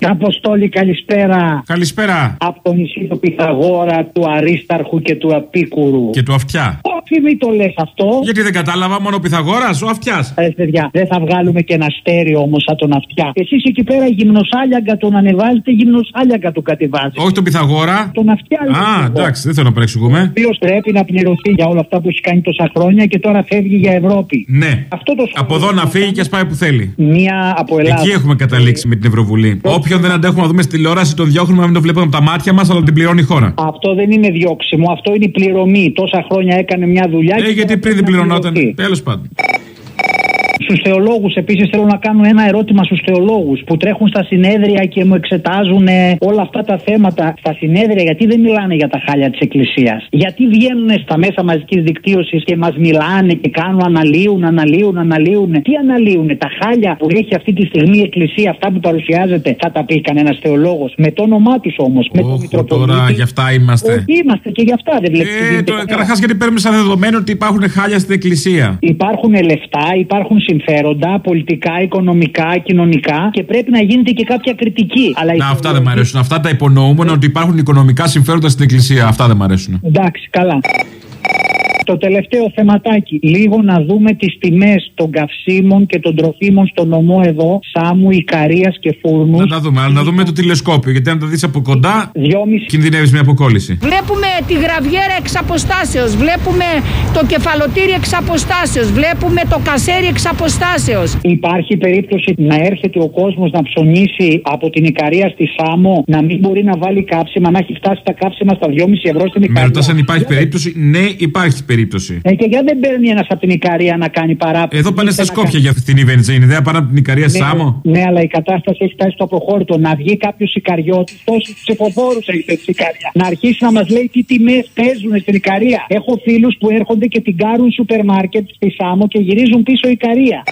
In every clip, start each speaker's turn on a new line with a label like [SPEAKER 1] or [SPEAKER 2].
[SPEAKER 1] Αποστόλη, καλησπέρα.
[SPEAKER 2] Καλησπέρα.
[SPEAKER 1] Από το νησί του Πυθαγόρα, του Αρίσταρχου και του Απίκουρου.
[SPEAKER 2] Και του αυτιά.
[SPEAKER 1] Όχι, μην το λες αυτό.
[SPEAKER 2] Γιατί δεν κατάλαβα, μόνο ο Πυθαγόρας, ο αυτιάς.
[SPEAKER 1] Ρε παιδιά, δεν θα βγάλουμε και ένα στέρεο όμως σαν τον αυτιά. Εσείς εκεί πέρα γυμνοσάλιαγκα τον ανεβάζετε, γυμνοσάλιαγκα τον κατεβάζετε.
[SPEAKER 2] Όχι τον Πυθαγόρα.
[SPEAKER 1] Τον αυτιά λέω
[SPEAKER 2] Α,
[SPEAKER 1] εγώ.
[SPEAKER 2] εντάξει, δεν θέλω να παρεξηγούμε.
[SPEAKER 1] Ο οποίος πρέπει να πληρωθεί για όλα αυτά που έχει κάνει τόσα χρόνια και τώρα φεύγει για Ευρώπη.
[SPEAKER 2] Ναι.
[SPEAKER 1] Αυτό το
[SPEAKER 2] Από εδώ να φύγει και α πάει που θέλει.
[SPEAKER 1] Μία από Ελλάδα.
[SPEAKER 2] Εκεί έχουμε καταλήξει με την Ευρωβουλή. Όποιον δεν αντέχουμε να δούμε στη τηλεόραση, τον διώχνουμε να μην το βλέπουμε από τα μάτια μας, αλλά την πληρώνει η χώρα.
[SPEAKER 1] Αυτό δεν είναι διώξιμο, αυτό είναι η πληρωμή. Τόσα χρόνια έκανε μια δουλειά.
[SPEAKER 2] Ε, γιατί πριν δεν πληρωνόταν. Τέλος πάντων.
[SPEAKER 1] Στους θεολόγους, επίσης, θέλω να κάνω ένα ερώτημα στους θεολόγους που τρέχουν στα συνέδρια και μου εξετάζουν ε, όλα αυτά τα θέματα. Στα συνέδρια, γιατί δεν μιλάνε για τα χάλια της Εκκλησίας; Γιατί βγαίνουν στα μέσα μαζικής δικτύωσης και μας μιλάνε και κάνουν, αναλύουν, αναλύουν, αναλύουν; Τι αναλύουν, τα χάλια που έχει αυτή τη στιγμή η Εκκλησία, αυτά που παρουσιάζεται, θα τα πει κανένας θεολόγος; Με το όνομά τους όμως. Με το
[SPEAKER 2] Όχι,
[SPEAKER 1] Μητροπολίτη.
[SPEAKER 2] τώρα γι' αυτά είμαστε.
[SPEAKER 1] Όχι, είμαστε και γι' αυτά δεν βλέπεις.
[SPEAKER 2] Ε, το- Καταρχάς, γιατί παίρνουμε σαν δεδομένο ότι υπάρχουν χάλια στην εκκλησία;
[SPEAKER 1] Υπάρχουν λεφτά, υπάρχουν συμφέροντα, πολιτικά, οικονομικά, κοινωνικά και πρέπει να γίνεται και κάποια κριτική. Αλλά οι
[SPEAKER 2] Να, αυτά δεν
[SPEAKER 1] θεολόγοι-
[SPEAKER 2] μ' αρέσουν. Αυτά τα υπονοούμενα ότι υπάρχουν οικονομικά συμφέροντα στην εκκλησία. Αυτά δεν μ' αρέσουν.
[SPEAKER 1] Εντάξει, καλά. Το τελευταίο θεματάκι. Λίγο να δούμε τις τιμές των καυσίμων και των τροφίμων στο νομό εδώ, Σάμου, Ικαρίας και Φούρνους.
[SPEAKER 2] Να τα δούμε, αλλά να δούμε το τηλεσκόπιο. Γιατί αν τα δεις από κοντά,
[SPEAKER 1] Δυόμιση.
[SPEAKER 2] κινδυνεύεις μια αποκόλληση.
[SPEAKER 3] Βλέπουμε τη γραβιέρα εξ αποστάσεως, βλέπουμε το κεφαλοτήρι εξ αποστάσεως, βλέπουμε το κασέρι εξ αποστάσεως.
[SPEAKER 1] Υπάρχει περίπτωση να έρχεται ο κόσμος να ψωνίσει από την Ικαρία στη Σάμο, να μην μπορεί να βάλει κάψιμα, να έχει φτάσει τα κάψιμα στα 2,5 ευρώ στην
[SPEAKER 2] Με
[SPEAKER 1] Ικαρία.
[SPEAKER 2] ρωτάς αν υπάρχει περίπτωση; Ναι, υπάρχει περίπτωση.
[SPEAKER 1] Ε, και για δεν παίρνει ένας από την Ικαρία να κάνει παράπονο.
[SPEAKER 2] Εδώ πάνε στα
[SPEAKER 1] Ήρθε να
[SPEAKER 2] Σκόπια για αυτήν η βενζίνη. Δεν πάνε από την Ικαρία
[SPEAKER 1] Ναι,
[SPEAKER 2] Σάμο;
[SPEAKER 1] Ναι, αλλά η κατάσταση έχει φτάσει στο απροχώρητο. Να βγει κάποιος Ικαριώτης, τόσου ψηφοφόρους έχει θέσει η Ικαρία. Να αρχίσει να μας λέει τι τιμές παίζουν στην Ικαρία. Έχω φίλους που έρχονται και την κάρουν σούπερ μάρκετ στη Σάμο και γυρίζουν πίσω Ικαρία.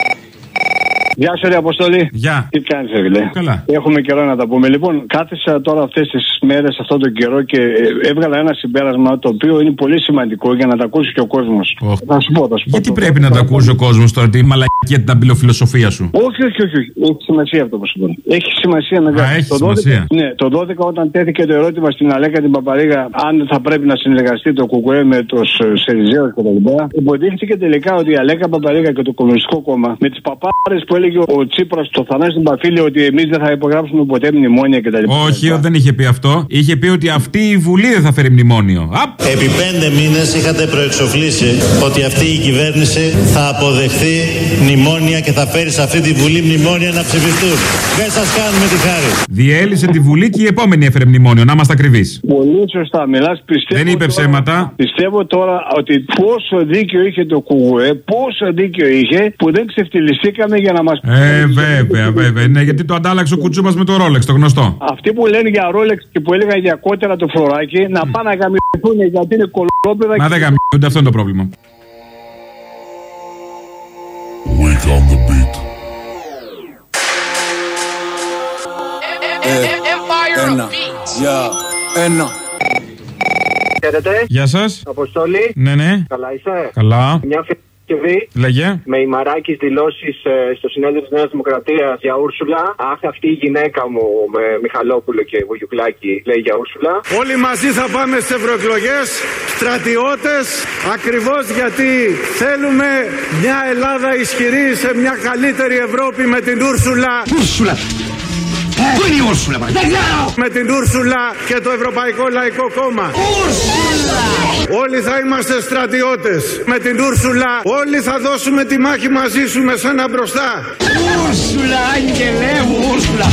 [SPEAKER 4] Γεια σου, ρε Αποστολή.
[SPEAKER 2] Γεια.
[SPEAKER 4] Τι κάνεις, φίλε;
[SPEAKER 2] Καλά.
[SPEAKER 4] Έχουμε καιρό να τα πούμε. Λοιπόν, κάθισα τώρα αυτές τις μέρες, αυτόν τον καιρό και ε, έβγαλα ένα συμπέρασμα το οποίο είναι πολύ σημαντικό για να τα ακούσει και ο κόσμος.
[SPEAKER 2] Οχ.
[SPEAKER 4] Θα σου πω, θα σου πω.
[SPEAKER 2] Γιατί
[SPEAKER 4] Το-
[SPEAKER 2] πρέπει να τα ακούσει ο κόσμος τώρα, τη μαλακία την αμπιλοφιλοσοφία σου;
[SPEAKER 4] Όχι, όχι, όχι, όχι. Έχει σημασία αυτό που σου πω. Έχει σημασία μεγάλη.
[SPEAKER 2] Α, έχει
[SPEAKER 4] το 12
[SPEAKER 2] σημασία.
[SPEAKER 4] ναι, το 12 όταν τέθηκε το ερώτημα στην Αλέκα την Παπαρίγα αν θα πρέπει να συνεργαστεί το ΚΚΕ με τους Σεριζέους κτλ. Υποδείχθηκε τελικά ότι η Αλέκα Παπαρίγα και το Κομμουνιστικό Κόμμα με τις παπάρες που έλεγε ο Τσίπρας στο Θανάσι του Μπαφίλη ότι εμείς δεν θα υπογράψουμε ποτέ μνημόνια κτλ.
[SPEAKER 2] Όχι, δεν είχε πει αυτό. Είχε πει ότι αυτή η Βουλή δεν θα φέρει μνημόνιο. Απ!
[SPEAKER 5] Επί πέντε μήνες είχατε προεξοφλήσει ότι αυτή η κυβέρνηση θα αποδεχθεί μνημόνια και θα φέρει σε αυτή τη Βουλή μνημόνια να ψηφιστούν. Δεν σας κάνουμε τη χάρη.
[SPEAKER 2] Διέλυσε τη Βουλή και η επόμενη έφερε μνημόνιο. Να είμαστε ακριβείς.
[SPEAKER 4] Πολύ σωστά, μιλάς. Πιστεύω.
[SPEAKER 2] Δεν είπε
[SPEAKER 4] τώρα-
[SPEAKER 2] ψέματα.
[SPEAKER 4] Πιστεύω τώρα ότι πόσο δίκιο είχε το ΚΚΕ, πόσο δίκιο είχε που δεν ξεφτυλιστήκαμε για να μας
[SPEAKER 2] Ε, βέβαια, βέβαια. Ναι, γιατί το αντάλλαξε ο κουτσούμπας με το ρόλεξ, το γνωστό.
[SPEAKER 4] Αυτοί που λένε για ρόλεξ και που έλεγαν για κότερα το φλωράκι να πάνε να γαμηθούν γιατί είναι κολόπεδα.
[SPEAKER 2] Μα δεν γαμιούνται, αυτό είναι το πρόβλημα.
[SPEAKER 6] Wake on the beat.
[SPEAKER 7] Ένα. Για ένα.
[SPEAKER 8] Χαίρετε.
[SPEAKER 2] Γεια σας.
[SPEAKER 8] Αποστόλη.
[SPEAKER 2] Ναι, ναι.
[SPEAKER 8] Καλά είσαι.
[SPEAKER 2] Καλά.
[SPEAKER 8] Μια Παρασκευή
[SPEAKER 2] Λέγε.
[SPEAKER 8] με ημαράκι δηλώσεις στο συνέδριο της Νέας Δημοκρατίας για Ούρσουλα. Αχ, αυτή η γυναίκα μου με Μιχαλόπουλο και Βουγιουκλάκη λέει για Ούρσουλα.
[SPEAKER 9] Όλοι μαζί θα πάμε στις ευρωεκλογές, στρατιώτες, ακριβώς γιατί θέλουμε μια Ελλάδα ισχυρή σε μια καλύτερη Ευρώπη με την Ούρσουλα.
[SPEAKER 10] Ούρσουλα. Πού είναι η Ούρσουλα, μα. Δεν ξέρω.
[SPEAKER 9] Με την Ούρσουλα και το Ευρωπαϊκό Λαϊκό Κόμμα.
[SPEAKER 10] Ούρσουλα.
[SPEAKER 9] Όλοι θα είμαστε στρατιώτες. Με την Ούρσουλα όλοι θα δώσουμε τη μάχη μαζί σου με σένα μπροστά.
[SPEAKER 10] Ούρσουλα, άγγελέ μου, Ούρσουλα.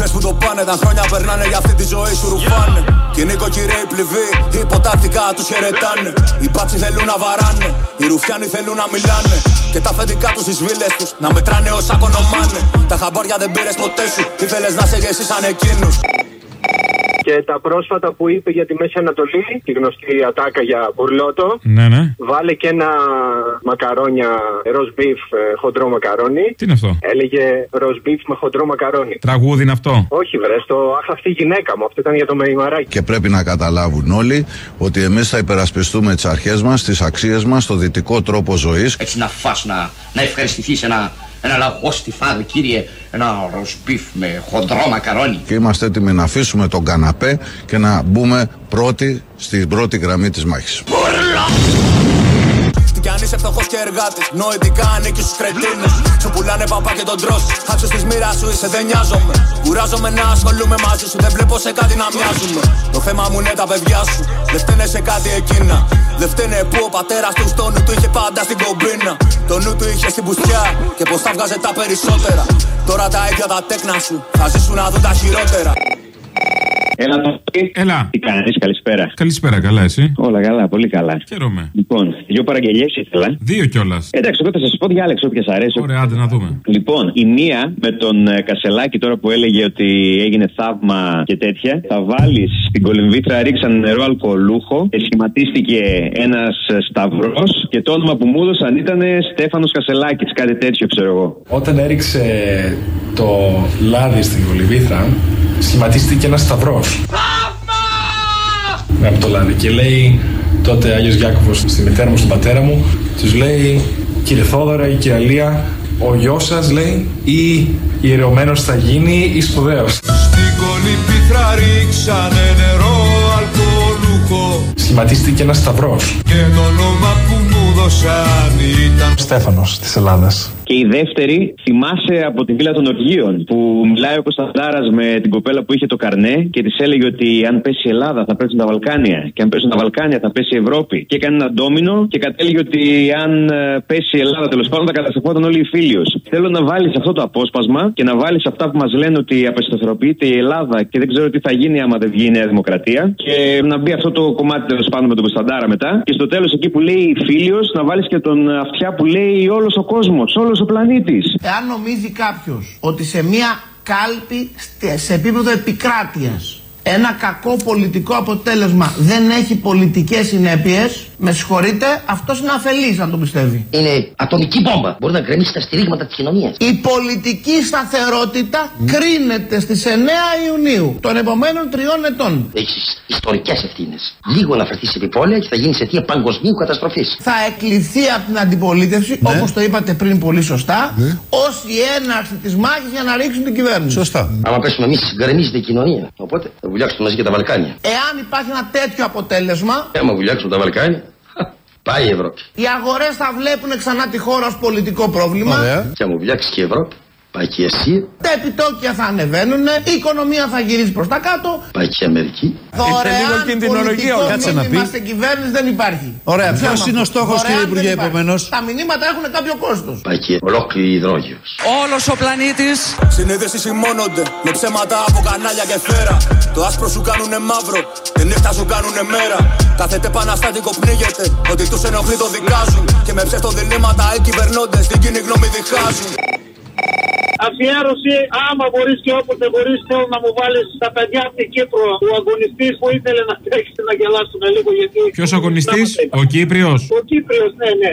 [SPEAKER 7] Χθες που το πάνε, τα χρόνια περνάνε για αυτή τη ζωή σου ρουφάνε. Και οι νοικοκυρέοι πληβοί, υποτακτικά τους χαιρετάνε. Οι μπάτσοι θέλουν να βαράνε, οι ρουφιάνοι θέλουν να μιλάνε. Και τα αφεντικά τους στις βίλες τους να μετράνε όσα κονομάνε. Τα χαμπάρια δεν πήρες ποτέ σου, ήθελες να σε εσύ σαν εκείνους.
[SPEAKER 8] Και τα πρόσφατα που είπε για τη Μέση Ανατολή, τη γνωστή ατάκα για μπουρλότο.
[SPEAKER 2] Ναι, ναι.
[SPEAKER 8] Βάλε και ένα μακαρόνια ροσμπίφ ε, χοντρό μακαρόνι.
[SPEAKER 2] Τι είναι αυτό;
[SPEAKER 8] Έλεγε ροσμπίφ με χοντρό μακαρόνι.
[SPEAKER 2] Τραγούδι είναι αυτό;
[SPEAKER 8] Όχι, βρε, το αχ, αυτή η γυναίκα μου. Αυτό ήταν για το Μεϊμαράκη.
[SPEAKER 11] Και πρέπει να καταλάβουν όλοι ότι εμείς θα υπερασπιστούμε τις αρχές μας, τις αξίες μας, το δυτικό τρόπο ζωής.
[SPEAKER 10] Έτσι να φας, να, να ευχαριστηθείς ένα Ένα λαγό στιφάδι, κύριε. Ένα ροσμπίφ με χοντρό μακαρόνι.
[SPEAKER 11] Και είμαστε έτοιμοι να αφήσουμε τον καναπέ και να μπούμε πρώτοι στην πρώτη γραμμή της μάχης.
[SPEAKER 7] Κι αν είσαι φτωχός και εργάτης, νοητικά ανήκεις στους κρετίνου. Σου πουλάνε παπά και τον τρως Άξιο τη μοίρας σου είσαι, δεν νοιάζομαι. Κουράζομαι να ασχολούμαι μαζί σου, δεν βλέπω σε κάτι να μοιάζουμε. Το θέμα μου είναι τα παιδιά σου, δεν φταίνε σε κάτι εκείνα. Δεν φταίνε που ο πατέρας του στο νου του είχε πάντα στην κομπίνα. Το νου του είχε στην πουστιά και πως θα βγάζε τα περισσότερα. Τώρα τα ίδια τα τέκνα σου θα ζήσουν να δουν τα χειρότερα.
[SPEAKER 12] Έλα το
[SPEAKER 2] Έλα.
[SPEAKER 12] Τι κάνεις, καλησπέρα.
[SPEAKER 2] Καλησπέρα, καλά, εσύ;
[SPEAKER 12] Όλα καλά, πολύ καλά.
[SPEAKER 2] Χαίρομαι.
[SPEAKER 12] Λοιπόν, δύο παραγγελίες ήθελα.
[SPEAKER 2] Δύο κιόλας.
[SPEAKER 12] Εντάξει, εγώ θα σας πω διάλεξε όποια σα αρέσει.
[SPEAKER 2] Ωραία, άντε να δούμε.
[SPEAKER 12] Λοιπόν, η μία με τον ε, Κασελάκη τώρα που έλεγε ότι έγινε θαύμα και τέτοια. Θα βάλεις στην κολυμβήτρα, ρίξαν νερό αλκοολούχο και σχηματίστηκε ένας σταυρός και το όνομα που μου έδωσαν ήταν Στέφανος Κασελάκης, κάτι τέτοιο ξέρω εγώ.
[SPEAKER 13] Όταν έριξε το λάδι στην κολυμβήθρα, σχηματίστηκε ένας σταυρός. Από το λάδι. Και λέει τότε Άγιος Γιάκωβος στη μητέρα μου, στον πατέρα μου, τους λέει κύριε Θόδωρα ή κύριε Αλία, ο γιος σας λέει ή ιερωμένος θα γίνει ή σπουδαίος.
[SPEAKER 14] Στην κολυμπήθρα ρίξανε νερό αλκοολούχο
[SPEAKER 13] Σχηματίστηκε ένας σταυρός.
[SPEAKER 14] Και το όνομα που μου δώσαν ήταν
[SPEAKER 13] Στέφανος της Ελλάδας.
[SPEAKER 12] Και η δεύτερη θυμάσαι από τη Βίλα των Οργείων που μιλάει ο Κωνσταντάρας με την κοπέλα που είχε το καρνέ και της έλεγε ότι αν πέσει η Ελλάδα θα πέσουν τα Βαλκάνια. Και αν πέσουν τα Βαλκάνια θα πέσει η Ευρώπη. Και έκανε ένα ντόμινο και κατέληγε ότι αν ε, πέσει η Ελλάδα τέλος πάντων θα καταστρεφόταν όλοι οι φίλοι. Θέλω να βάλεις αυτό το απόσπασμα και να βάλεις αυτά που μας λένε ότι απεσταθεροποιείται η Ελλάδα και δεν ξέρω τι θα γίνει άμα δεν βγει η Νέα Δημοκρατία. Και να μπει αυτό το κομμάτι τέλος πάντων με τον Κωνσταντάρα μετά. Και στο τέλος εκεί που λέει φίλιος να βάλεις και τον αυτιά που λέει όλος ο κόσμος, όλος ο πλανήτης.
[SPEAKER 15] Εάν νομίζει κάποιος ότι σε μια κάλπη στε- σε επίπεδο επικράτειας ένα κακό πολιτικό αποτέλεσμα δεν έχει πολιτικές συνέπειες, με συγχωρείτε, αυτός είναι αφελής αν το πιστεύει.
[SPEAKER 10] Είναι ατομική μπόμπα. Μπορεί να γκρεμίσει τα στηρίγματα της κοινωνίας.
[SPEAKER 15] Η πολιτική σταθερότητα κρίνεται στις 9 Ιουνίου των επομένων τριών ετών.
[SPEAKER 10] Έχεις ιστορικές ευθύνες. Λίγο να φερθείς επιπόλαια και θα γίνεις αιτία παγκοσμίου καταστροφής.
[SPEAKER 15] Θα εκλειθεί από την αντιπολίτευση, όπως το είπατε πριν πολύ σωστά, ως η έναρξη της μάχης για να ρίξουν την κυβέρνηση.
[SPEAKER 11] Σωστά.
[SPEAKER 10] Άμα πέσουμε εμείς, γκρεμίζεται η κοινωνία. Οπότε θα βουλιάξουμε μαζί και τα Βαλκάνια.
[SPEAKER 15] Εάν υπάρχει ένα τέτοιο αποτέλεσμα,
[SPEAKER 10] Ε, άμα βουλιάξουμε τα Βαλκάνια, χα, πάει η Ευρώπη.
[SPEAKER 15] οι αγορές θα βλέπουν ξανά τη χώρα ως πολιτικό πρόβλημα.
[SPEAKER 10] Και άμα βουλιάξει και η Ευρώπη, πάει και η Ασία,
[SPEAKER 15] Τα επιτόκια θα ανεβαίνουν, η οικονομία θα γυρίσει προς τα κάτω.
[SPEAKER 10] πάει και η Αμερική.
[SPEAKER 15] Δωρεάν
[SPEAKER 16] κινδυνολογία,
[SPEAKER 15] πολιτικό
[SPEAKER 16] κάτσε να
[SPEAKER 15] μήνυμα
[SPEAKER 16] πει.
[SPEAKER 15] στην κυβέρνηση δεν υπάρχει.
[SPEAKER 16] Ωραία,
[SPEAKER 15] Ψέμα
[SPEAKER 16] ποιος είναι ο
[SPEAKER 15] αυτό.
[SPEAKER 16] στόχος,
[SPEAKER 15] Δωρεάν
[SPEAKER 16] κύριε
[SPEAKER 15] δεν
[SPEAKER 16] Υπουργέ,
[SPEAKER 15] υπάρχει.
[SPEAKER 16] επομένως;
[SPEAKER 15] Τα μηνύματα έχουν κάποιο κόστος.
[SPEAKER 10] Πάει και ολόκληρη υδρόγειος.
[SPEAKER 17] Όλος ο πλανήτης
[SPEAKER 7] Συνείδηση σημώνονται με ψέματα από κανάλια και φέρα. Το άσπρο σου κάνουνε μαύρο, τη νύχτα σου κάνουνε μέρα. Κάθε επαναστάτικο πνίγεται, ότι τους ενοχλεί το δικάζουν. Και με ψευτοδιλήμματα οι κυβερνώντε την κοινή γνώμη διχάζουν.
[SPEAKER 18] Αφιέρωση, άμα μπορείς και όποτε μπορείς, θέλω να μου βάλεις τα παιδιά από την Κύπρο. Ο αγωνιστής που ήθελε να τρέξει να γελάσουμε λίγο γιατί.
[SPEAKER 2] Ποιος αγωνιστής, ο Κύπριος.
[SPEAKER 18] Ο Κύπριος, ναι, ναι.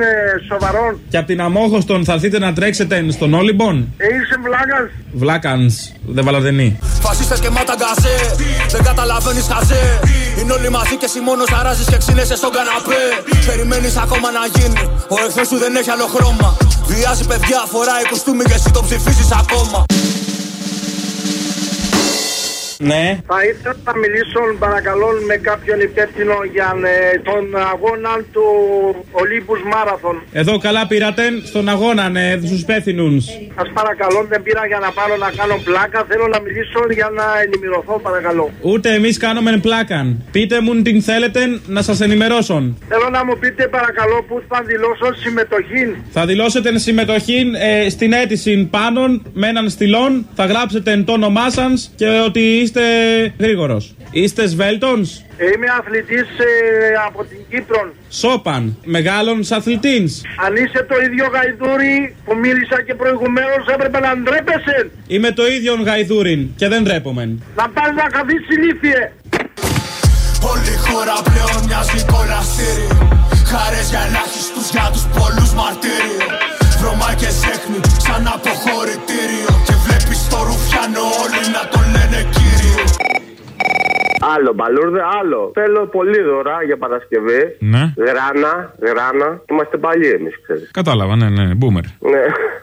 [SPEAKER 19] ε, σοβαρόν.
[SPEAKER 2] και από την Αμόχωστον θα έρθετε να τρέξετε στον Όλυμπον;
[SPEAKER 19] Ε, είσαι βλάκας.
[SPEAKER 2] Βλάκανς, δεν βαλαδενή.
[SPEAKER 7] Φασίστες και μάταγκαζέ, δεν καταλαβαίνεις χαζέ. Είναι όλοι μαζί και εσύ μόνος αράζεις και ξύνεσαι στον καναπέ. Περιμένεις ακόμα να γίνει, ο εχθρός σου δεν έχει άλλο χρώμα. Βιάζει παιδιά, φοράει κουστούμι και εσύ το ψηφίσει ακόμα.
[SPEAKER 2] Ναι.
[SPEAKER 19] Θα ήθελα να μιλήσω παρακαλώ με κάποιον υπεύθυνο για ε, τον αγώνα του Olympus Marathon.
[SPEAKER 2] Εδώ καλά πήρατε στον αγώνα, ναι, στους υπεύθυνους.
[SPEAKER 19] Σας παρακαλώ, δεν πήρα για να πάρω να κάνω πλάκα. Θέλω να μιλήσω για να ενημερωθώ, παρακαλώ.
[SPEAKER 2] Ούτε εμείς κάνουμε πλάκαν. Πείτε μου την θέλετε να σας ενημερώσω.
[SPEAKER 19] Θέλω να μου πείτε, παρακαλώ, πού θα δηλώσω συμμετοχή.
[SPEAKER 2] Θα δηλώσετε συμμετοχή ε, στην αίτηση πάνω με έναν στυλόν. Θα γράψετε το όνομά σας και ότι
[SPEAKER 16] είστε γρήγορος. Είστε σβέλτονς;
[SPEAKER 19] Είμαι αθλητής από την Κύπρο.
[SPEAKER 16] Σόπαν. Μεγάλων αθλητή.
[SPEAKER 19] Αν είσαι το ίδιο γαϊδούρι που μίλησα και προηγουμένως, έπρεπε να ντρέπεσαι.
[SPEAKER 16] Είμαι το ίδιο γαϊδούριν και δεν ντρέπομαι.
[SPEAKER 19] Να πας να καθίσει συνήθειε.
[SPEAKER 7] Όλη η χώρα πλέον μοιάζει κολαστήριο Χάρες για ελάχιστους για τους πολλούς μαρτύριο Βρωμάκες έχνη σαν αποχωρητήριο Και βλέπεις το ρουφιάνο όλοι να τον λένε κύριο
[SPEAKER 8] Άλλο μπαλούρδε, άλλο. Θέλω πολύ δώρα για Παρασκευή.
[SPEAKER 2] Ναι.
[SPEAKER 8] Γράνα, γράνα. Είμαστε παλιοί εμείς, ξέρεις.
[SPEAKER 2] Κατάλαβα, ναι, ναι, boomer.
[SPEAKER 8] Ναι,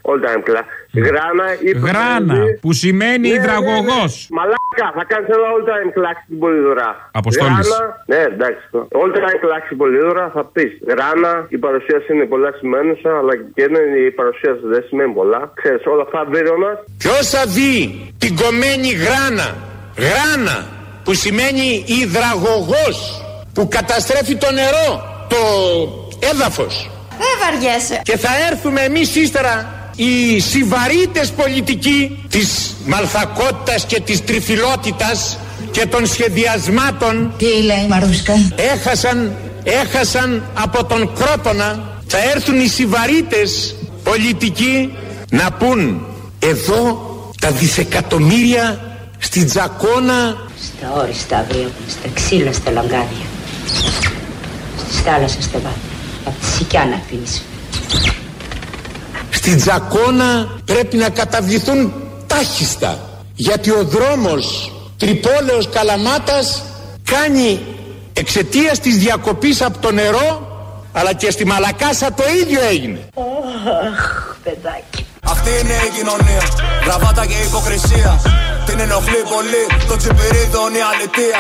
[SPEAKER 8] all time class. Γράνα ή
[SPEAKER 2] Γράνα, που σημαίνει
[SPEAKER 8] Ναι,
[SPEAKER 2] υδραγωγό.
[SPEAKER 8] ναι, ναι. Μαλάκα, θα κάνεις ένα all time class στην Πολυδωρά.
[SPEAKER 2] Αποστόλης.
[SPEAKER 8] Γράνα, ναι, εντάξει. All time class στην Πολυδωρά θα πεις. Γράνα, η παρουσίαση είναι πολλά σημαίνουσα, αλλά και είναι η παρουσίαση δεν σημαίνει πολλά. Ξέρεις, όλα αυτά βίρονα.
[SPEAKER 17] Ποιος θα δει την κομμένη γράνα, γράνα που σημαίνει υδραγωγός που καταστρέφει το νερό, το έδαφος.
[SPEAKER 20] Δεν βαριέσαι.
[SPEAKER 17] Και θα έρθουμε εμείς ύστερα οι συβαρίτες πολιτικοί της μαλθακότητας και της τριφυλότητας και των σχεδιασμάτων
[SPEAKER 20] Τι λέει Μαρούσκα;
[SPEAKER 17] έχασαν, έχασαν από τον Κρότονα θα έρθουν οι συβαρίτες πολιτικοί να πούν εδώ τα δισεκατομμύρια στην Τζακώνα
[SPEAKER 21] Στα όριστα αυρία, στα ξύλα, στα λαγκάδια. Στις θάλασσες, στα βάθη. Απ' τη σικιά να αφήνεις.
[SPEAKER 17] Στην Τζακώνα πρέπει να καταβληθούν τάχιστα γιατί ο δρόμος Τρυπόλεως Καλαμάτας κάνει εξαιτίας της διακοπής από το νερό αλλά και στη Μαλακάσα το ίδιο έγινε.
[SPEAKER 21] Αχ, παιδάκι.
[SPEAKER 7] Αυτή είναι η κοινωνία. Γραβάτα και υποκρισία. Την ενοχλεί πολύ. Το τσιπηρίδων η αλητεία.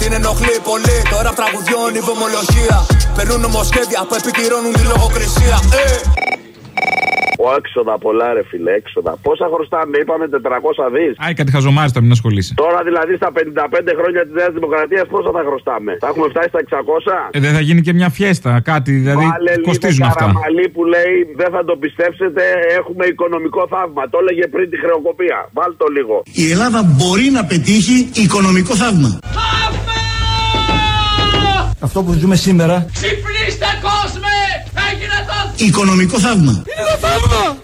[SPEAKER 7] Την ενοχλεί πολύ. Τώρα τραγουδιών η βομολογία. Περνούν νομοσχέδια που επικυρώνουν τη λογοκρισία. Ε!
[SPEAKER 8] Ο έξοδα πολλά, ρε φιλέ, έξοδα. Πόσα χρωστάμε, είπαμε 400 δις.
[SPEAKER 2] Άι, κάτι χαζομάριστα, μην ασχολείσαι.
[SPEAKER 8] Τώρα δηλαδή στα 55 χρόνια της Νέας Δημοκρατίας πόσα θα χρωστάμε; Θα έχουμε φτάσει στα 600.
[SPEAKER 2] Ε, δεν θα γίνει και μια φιέστα, κάτι, δηλαδή
[SPEAKER 8] Βάλε
[SPEAKER 2] κοστίζουν
[SPEAKER 8] λίγο
[SPEAKER 2] αυτά.
[SPEAKER 8] Καραμαλή που λέει δεν θα το πιστέψετε, έχουμε οικονομικό θαύμα. Το έλεγε πριν τη χρεοκοπία. Βάλ το λίγο.
[SPEAKER 22] Η Ελλάδα μπορεί να πετύχει οικονομικό θαύμα. Αυτό που ζούμε σήμερα,
[SPEAKER 18] Ξυπνήστε κόσμε! Έγινε το
[SPEAKER 22] οικονομικό θαύμα.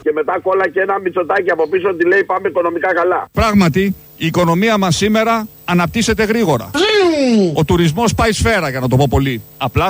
[SPEAKER 8] Και μετά κόλλα και ένα μυτσοτάκι από πίσω ότι λέει πάμε οικονομικά καλά.
[SPEAKER 23] Πράγματι, η οικονομία μας σήμερα αναπτύσσεται γρήγορα. Ο τουρισμός πάει σφαίρα, για να το πω πολύ απλά.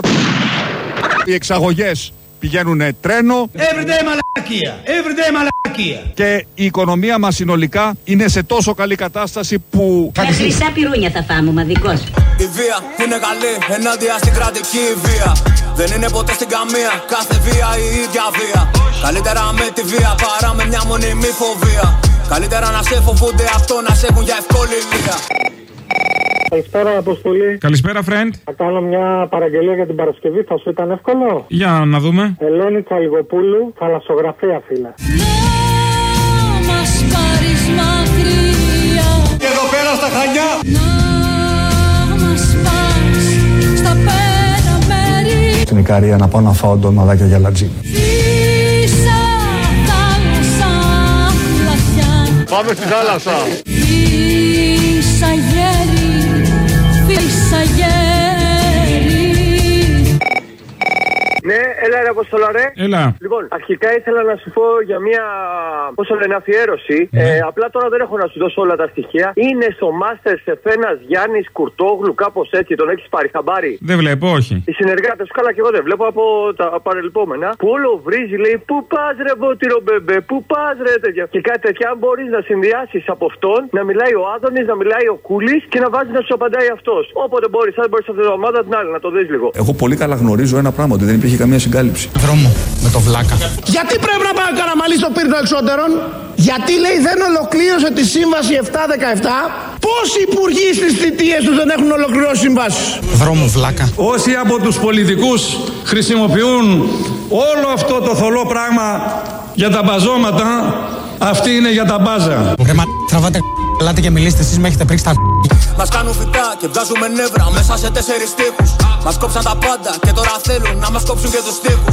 [SPEAKER 23] Οι εξαγωγές πηγαίνουν τρένο
[SPEAKER 22] Everyday μαλακία. Everyday μαλακία.
[SPEAKER 23] και η οικονομία μας συνολικά είναι σε τόσο καλή κατάσταση που...
[SPEAKER 21] Τα χρυσά πυρούνια θα φάμε, μαδικός.
[SPEAKER 7] Η βία είναι καλή ενάντια στην κρατική βία. Δεν είναι ποτέ στην καμία. Κάθε βία η ίδια βία. Καλύτερα με τη βία παρά με μια μονιμή φοβία. Καλύτερα να σε φοβούνται αυτό να σε έχουν για ευκολία.
[SPEAKER 24] Καλησπέρα, Αποστολή.
[SPEAKER 2] Καλησπέρα, friend.
[SPEAKER 24] Θα κάνω μια παραγγελία για την Παρασκευή, θα σου ήταν εύκολο;
[SPEAKER 2] Για να δούμε.
[SPEAKER 24] Ελένη Τσαλιγοπούλου, θαλασσογραφία, φίλε.
[SPEAKER 18] μας πάρεις μακριά
[SPEAKER 22] Και εδώ πέρα στα Χανιά.
[SPEAKER 18] Να μας πας στα πέρα μέρη
[SPEAKER 23] Στην Ικαρία να πάω να φάω ντοναδάκια για λατζίνι.
[SPEAKER 18] Ίσα θάλασσα πλατιά
[SPEAKER 23] Πάμε στη θάλασσα.
[SPEAKER 18] Ίσα γέρι, ίσα γέρι
[SPEAKER 8] έλα ρε Αποστολά ρε.
[SPEAKER 2] Έλα.
[SPEAKER 8] Λοιπόν, αρχικά ήθελα να σου πω για μια, πόσο λένε, αφιέρωση.
[SPEAKER 2] Ναι.
[SPEAKER 8] Ε, απλά τώρα δεν έχω να σου δώσω όλα τα στοιχεία. Είναι στο Master σε ένας Γιάννης Κουρτόγλου, κάπως έτσι, τον έχεις πάρει χαμπάρι.
[SPEAKER 2] Δεν βλέπω, όχι.
[SPEAKER 8] Οι συνεργάτες σου, καλά και εγώ δεν βλέπω από τα παρελπόμενα. Που όλο βρίζει, λέει, Πού πας ρε βότυρο μπεμπέ, πού πας ρε τέτοια. Και κάτι τέτοια, αν μπορείς να συνδυάσεις από αυτόν, να μιλάει ο Άδωνης, να μιλάει ο Κούλης και να βάζεις να σου απαντάει αυτός. Όποτε μπορείς, αν μπορείς αυτή την εβδομάδα την άλλη να το δεις λίγο.
[SPEAKER 23] Εγώ πολύ καλά γνωρίζω ένα πράγμα, ότι δεν υπήρχε καμία συγκάλυψη.
[SPEAKER 22] Δρόμο με το βλάκα. Γιατί πρέπει να πάει ο Καραμαλή στο πύρνο εξώτερων. Γιατί λέει δεν ολοκλήρωσε τη σύμβαση 7-17. Πόσοι υπουργοί στις θητείες τους δεν έχουν ολοκληρώσει συμβάσεις;
[SPEAKER 23] Δρόμο βλάκα.
[SPEAKER 9] Όσοι από τους πολιτικούς χρησιμοποιούν όλο αυτό το θολό πράγμα για τα μπαζώματα Αυτή είναι για τα μπάζα.
[SPEAKER 25] Ρε μα τραβάτε Ελάτε και μιλήστε εσείς με έχετε πρίξει τα
[SPEAKER 7] Μας κάνουν φυτά και βγάζουμε νεύρα μέσα σε τέσσερις τείχου. Μας κόψαν τα πάντα και τώρα θέλουν να μας κόψουν και τους τείχου.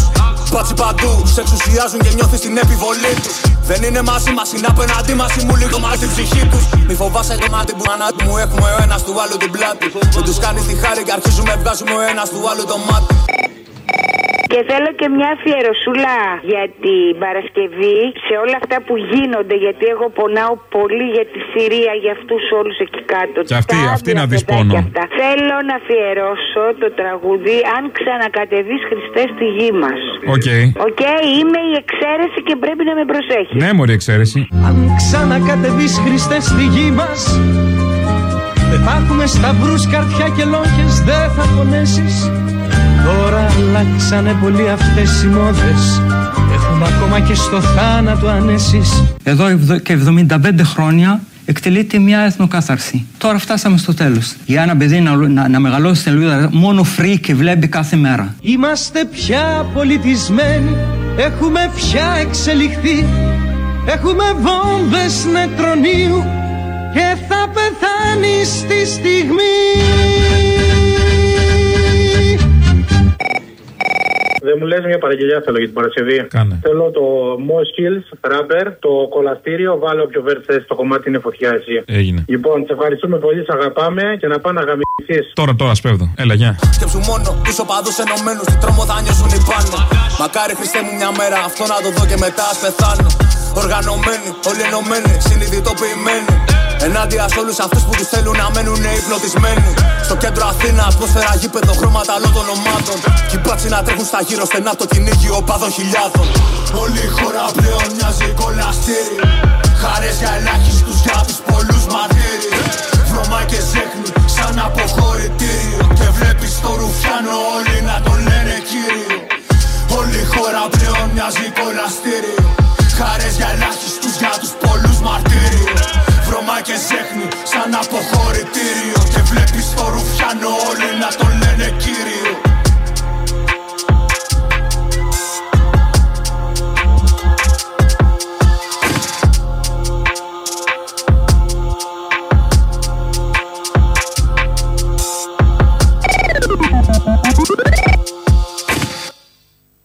[SPEAKER 7] Μπάτσι παντού, σε εξουσιάζουν και νιώθεις την επιβολή τους. Δεν είναι μαζί μας, είναι απέναντί μας, μου λίγο μα την ψυχή τους. Μη φοβάσαι το μάτι που ανάτι μου έχουμε ο ένας του άλλου την πλάτη. Μην τους κάνεις τη χάρη και αρχίζουμε βγάζουμε ο ένας του άλλου το μάτι.
[SPEAKER 26] Και θέλω και μια αφιερωσούλα για την Παρασκευή σε όλα αυτά που γίνονται. Γιατί εγώ πονάω πολύ για τη Συρία, για αυτούς όλους εκεί κάτω.
[SPEAKER 2] Και αυτή,
[SPEAKER 26] Τα
[SPEAKER 2] αυτή να
[SPEAKER 26] άδεια
[SPEAKER 2] δεις
[SPEAKER 26] παιδάκια
[SPEAKER 2] πόνο.
[SPEAKER 26] αυτά. Θέλω να αφιερώσω το τραγούδι Αν ξανακατεβείς Χριστέ στη γη μας.
[SPEAKER 2] OK.
[SPEAKER 26] OK, είμαι η εξαίρεση και πρέπει να με προσέχεις.
[SPEAKER 2] Ναι, μωρή εξαίρεση.
[SPEAKER 27] Αν ξανακατεβείς Χριστέ στη γη μας Δεν θα έχουμε σταυρούς, καρφιά και λόγχες Δεν θα πονέσεις Τώρα αλλάξανε πολύ αυτές οι μόδες Έχουμε ακόμα και στο θάνατο ανέσεις
[SPEAKER 28] Εδώ ευδο- και 75 χρόνια εκτελείται μια εθνοκάθαρση. Τώρα φτάσαμε στο τέλος. Για ένα παιδί να, να, να μεγαλώσει στην ελπίδα μόνο φρύ και βλέπει κάθε μέρα.
[SPEAKER 27] Είμαστε πια πολιτισμένοι Έχουμε πια εξελιχθεί Έχουμε βόμβες νετρονίου Και θα πεθάνει στη στιγμή
[SPEAKER 24] Δεν μου λες μια παραγγελιά θέλω για την Παρασκευή.
[SPEAKER 2] Κάνε.
[SPEAKER 24] Θέλω το Mo Skills Rapper, το κολαστήριο. Βάλω όποιο βέρ θες, το κομμάτι είναι φωτιά εσύ.
[SPEAKER 2] Έγινε.
[SPEAKER 24] Λοιπόν, σε ευχαριστούμε πολύ, σε αγαπάμε και να πάνε να γαμηθείς.
[SPEAKER 2] Τώρα, τώρα, σπέβδω. Έλα, γεια.
[SPEAKER 7] Σκέψου μόνο πίσω παντού ενωμένους. Τι τρόμο θα νιώσουν οι πάνω. Μακάρι Χριστέ μου μια μέρα αυτό να το δω και μετά ας πεθάνω. Οργανωμένοι, όλοι ενωμένοι, συνειδητοποιημένοι. Ενάντια σε όλους αυτούς που τους θέλουν να μένουν υπνοτισμένοι. Στο κέντρο Αθήνα, ατμόσφαιρα γήπεδο, χρώματα όλων των ομάδων. Κι οι μπάτσοι να τρέχουν στα γύρω στενά από το κυνήγι οπαδών χιλιάδων. Όλη η χώρα πλέον μοιάζει κολαστήρι. Χάρε για ελάχιστους για του πολλούς μαρτύρι. Βρωμά και ζέχνη σαν αποχωρητήριο. Και βλέπεις το ρουφιάνο όλοι να τον λένε κύριο. Όλη η χώρα πλέον μοιάζει κολαστήριο. Χάρες για ελάχιστους τους για τους πολλούς μαρτύριο. Βρωμά και ζέχνη σαν αποχωρητήριο Και βλέπεις το ρουφιάνο όλοι να τον λένε εκεί